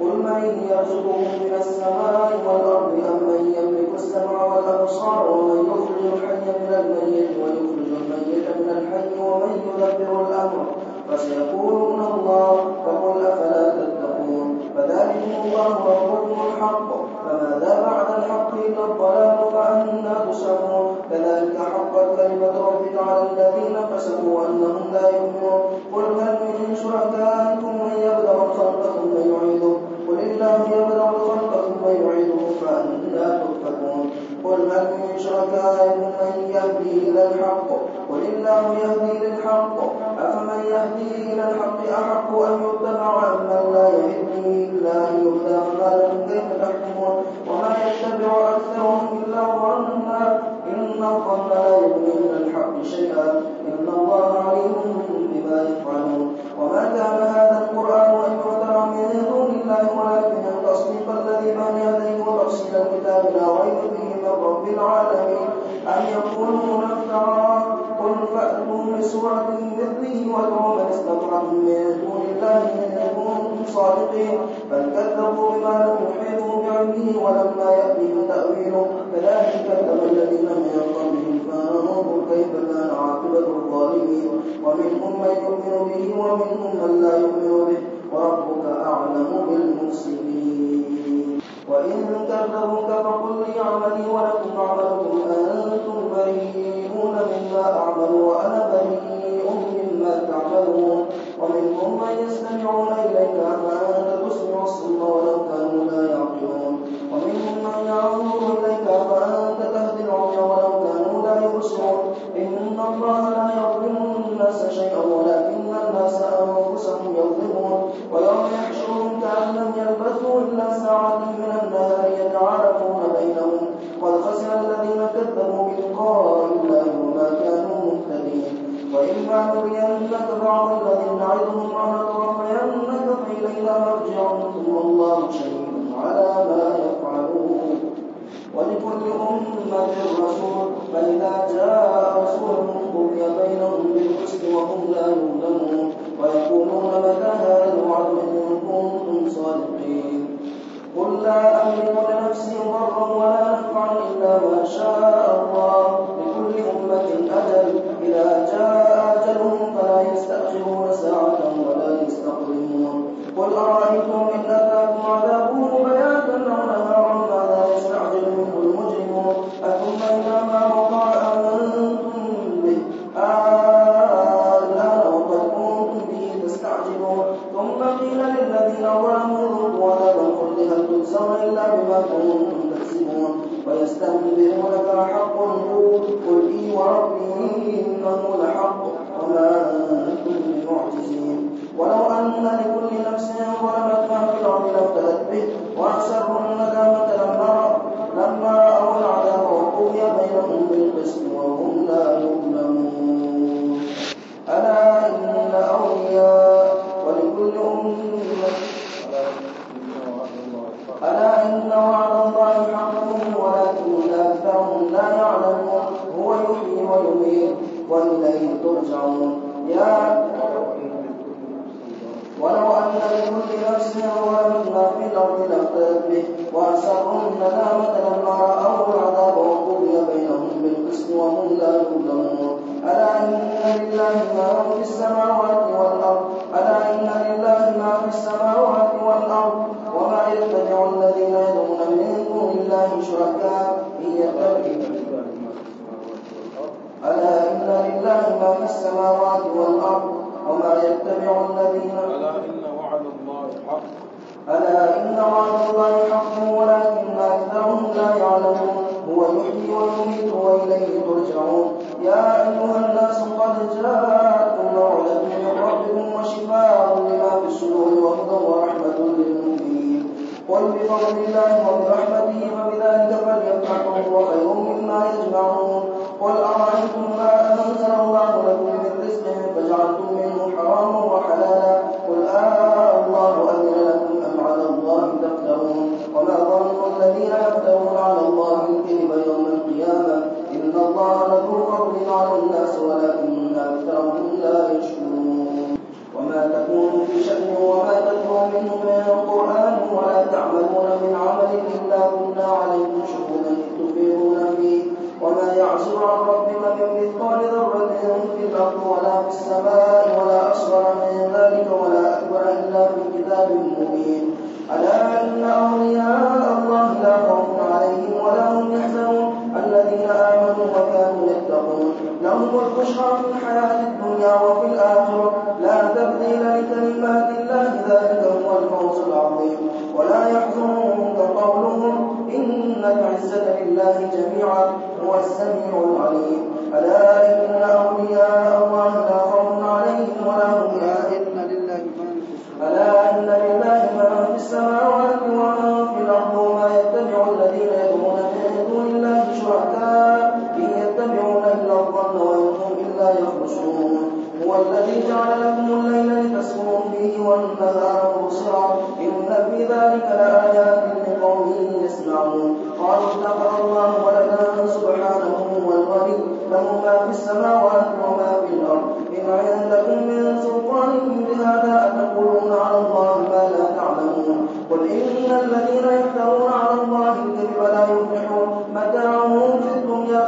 قل من يرزقكم من السماء والأرض أم من يملك السمع والأبصار ومن يخرج الحي من الميت ويخرج الميت من الحي ومن يدبر الأمر فسيقولون الله فقل أفلا تتقون فذلكم الله ربكم الحق فماذا بعد الحق إلا الضلال فأنا تسعون كذلك حقت كلمة ربك على الذين فسقوا أنهم الله ولما يأتهم تأويله كذلك كذب الذين من قبلهم فأنظر كيف كان عاقبة الظالمين. ومنهم من يؤمن به ومنهم من لا يؤمن به. وربك أعلم بالمفسدين. وإن كذبوك فقل لي عملي ولكم عملكم. أنتم بريئون مما أعمل وأنا بريء. تعملون ومنهم من يستمعون إليك فأنت تسمع الصم ولو كانوا لا يعقلون. ومنهم من ينظر إليك فأنت تهدي العمي ولو كانوا لا يبصرون. إن الله لا يظلم الناس شيئا ولكن الناس أنفسهم ولكل أمة رسول فإذا جاء رسولهم قضي بينهم بالقسط وهم لا يظلمون ويقولون متى هذا الوعد إن كنتم صادقين. قل لا أملك لنفسي ضرا ولا نفعا إلا ما شاء الله ثم قيل للذين ظلموا ذوقوا عذاب الخلد هل تجزون إلا بما كنتم تكسبون ويستنبئونك أحق هو قل إي وربي إنه لحق وما أنتم بمعجزين. ولو أن لكل نفس ظلمت ما في الأرض لافتدت به وأسروا الندامة لما رأوا العذاب وقضي بينهم بالقسط وهم لا يظلمون ألا إن وعد الله حق ولكن أكثرهم لا يعلمون. هو يحيي ويميت وإليه ترجعون. يا أيها الناس قد جاءكم موعظة من ربكم وشفاء لما في الصدور وهدى ورحمة للمؤمنين. قل بفضل الله وبرحمته فبذلك فليفرحوا هو خير مما يجمعون. قل أرأيتم ما أنزل الله لكم صراط العظيم ولا يحزنك قولهم إن العزة لله جميعا هو السميع العليم. ألا إن أولياء الله لا خوف عليهم ولا هم الذي جعل لكم الليل لتسكنوا فيه والنهار مبصرا إن في ذلك لآيات لقوم يسمعون. قالوا اتخذ الله ولدا سبحانه هو الغني له ما في السماوات وما في الأرض. إن عندكم من سلطان بهذا أتقولون على الله ما لا تعلمون. قل إن الذين يفترون على الله الكذب لا يفلحون. متاعهم في الدنيا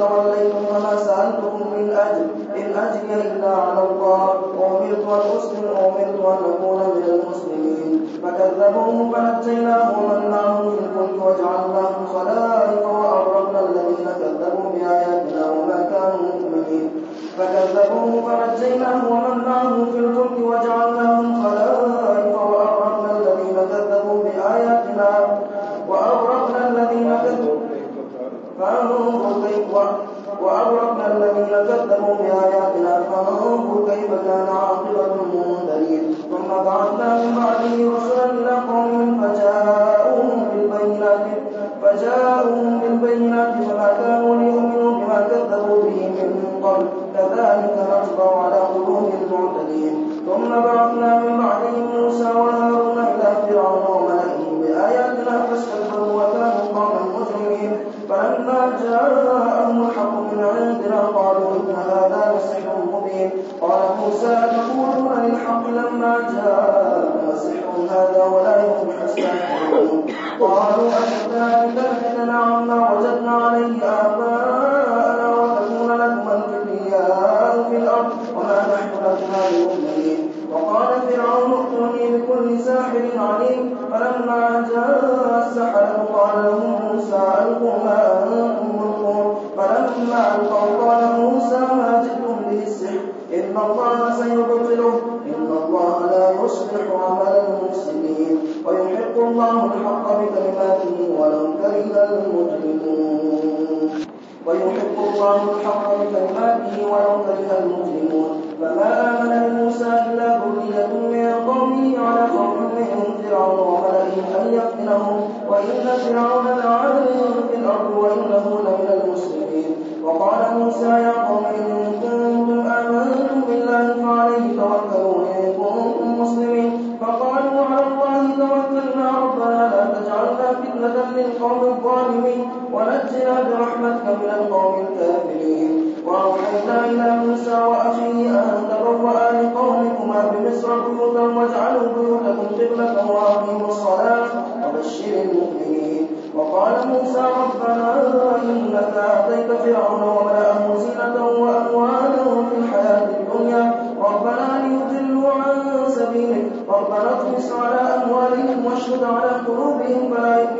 توليتم فما سألتكم من أجر إن أجري إلا على الله. أمرت أن أسلم أمرت أن أكون من المسلمين. فكذبوه فنجيناه ومن معه في الفلك وجعلناهم خلائف وأغرقنا الذين كذبوا بآياتنا وما كانوا مؤمنين. فكذبوه فنجيناه ومن معه في الفلك وجعلناهم خلائف وأغرقنا الذين كذبوا بآياتنا قالوا إن هذا لسحر مبين. قال موسى تقولون للحق لما جاء سحر هذا ولا يفلح الساحرون قالوا أجئتنا كره المجرمون ويحق الله الحق بكلماته ولو كره المجرمون فما آمن لموسى إلا ذرية من قومه على خوف من فرعون وملئهم أن يفتنهم وإن فرعون لعال في الأرض وإنه لمن المسلمين. وقال موسى يا قوم إن كنتم آمنتم بالله للقوم الظالمين ونجنا برحمتك من القوم الكافرين. وأوحينا إلى موسى وأخيه أن تبوأ لقومكما بمصر بيوتا واجعلوا بيوتكم قبلة وأقيموا الصلاة وبشر المؤمنين. وقال موسى ربنا إنك آتيت فرعون وملأه زينة وأموالا في الحياة الدنيا. ربنا ليضلوا عن سبيلك. ربنا اطمس على أموالهم واشهد على قلوبهم فلا يؤمنوا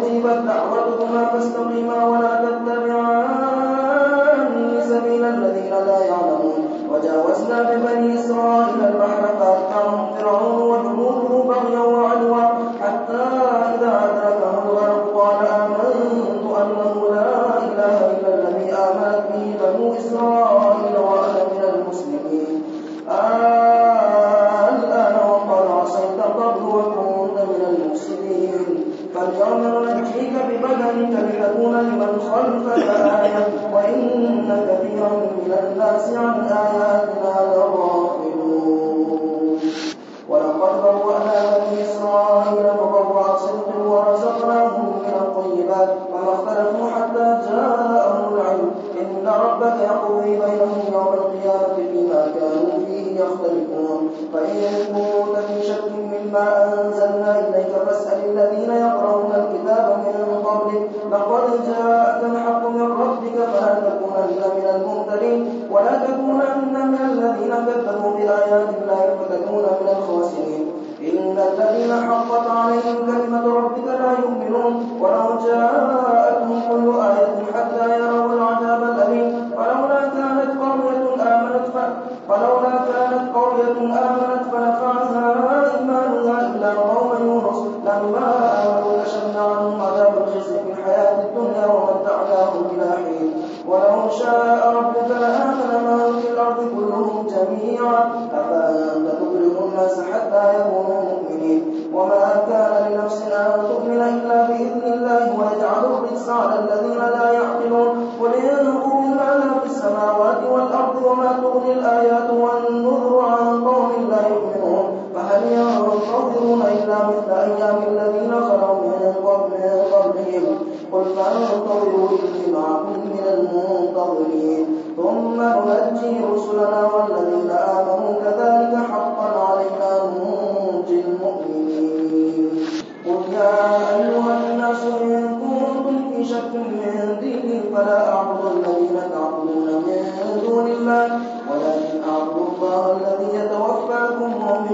أجيبت دعوتكما فاستقيما ولا تتبعان سبيل الذين لا يعلمون. وجاوزنا ببني إسرائيل وَلَقَدْ بَوَّأْنَا بَنِي إِسْرَائِيلَ مَقَامَ صِدْقٍ وَرَزَقْنَاهُمْ مِنَ الطَّيِّبَاتِ. وَمَا اخْتَلَفُوا حَتَّى جَاءَهُمُ الْعِلْمُ إِنَّ رَبَّكَ يَقْضِي بَيْنَهُمْ يَوْمَ الْقِيَامَةِ إِلَيْكَ فَاسْأَلِ الَّذِينَ يَقْرَؤُونَ الْكِتَابَ مِن قَبْلِكَ. لَقَدْ جَاءَكَ الْحَقُّ مِن رَّبِّكَ فَلَا تَكُونَنَّ مِنَ مِنَ الَّذِينَ كَذَّبُوا بِآيَاتِ اللَّهِ فَتَكُونَ مِنَ الْخَاسِرِينَ. الذين حقت عليهم كلمة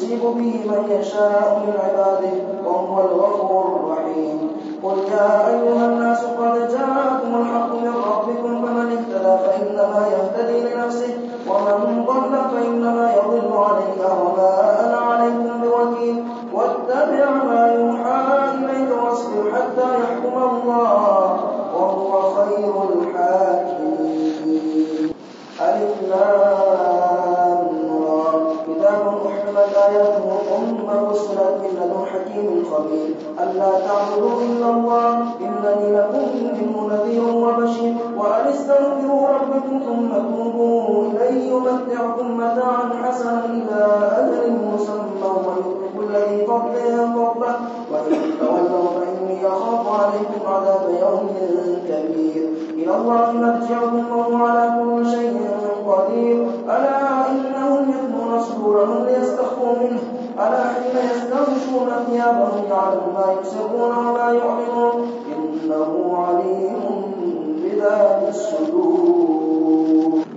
يصيب به من يشاء من عباده وهو الغفور الرحيم قل يا أيها الناس قد جاءكم الحق من ربكم فمن اهتدى فإنما يهتدي لنفسه ومن ضل فإنما يضل عليها وما أنا عليكم بوكيل واتبع ما يوحى إليك واصبر حتى يحكم الله وهو خير الحاكمين ألف أحكمت آياته ثم فصلت من حكيم خبير ألا تعبدوا إلا الله إنني لكم منه نذير وبشير. وأن استغفروا ربكم ثم توبوا إليه يمتعكم متاعا حسنا إلى أجل مسمى. ويؤتي كل ذي فضل فضله وإن تولوا فإني أخاف عليكم عذاب يوم كبير. إلى الله مرجعكم وهو على كل شيء قدير. ألا صدورهم ليستخفوا منه. ألا حين يستغشون ثيابهم يعلم ما يسرون وما يعلنون؟ إنه عليم بذات الصدور.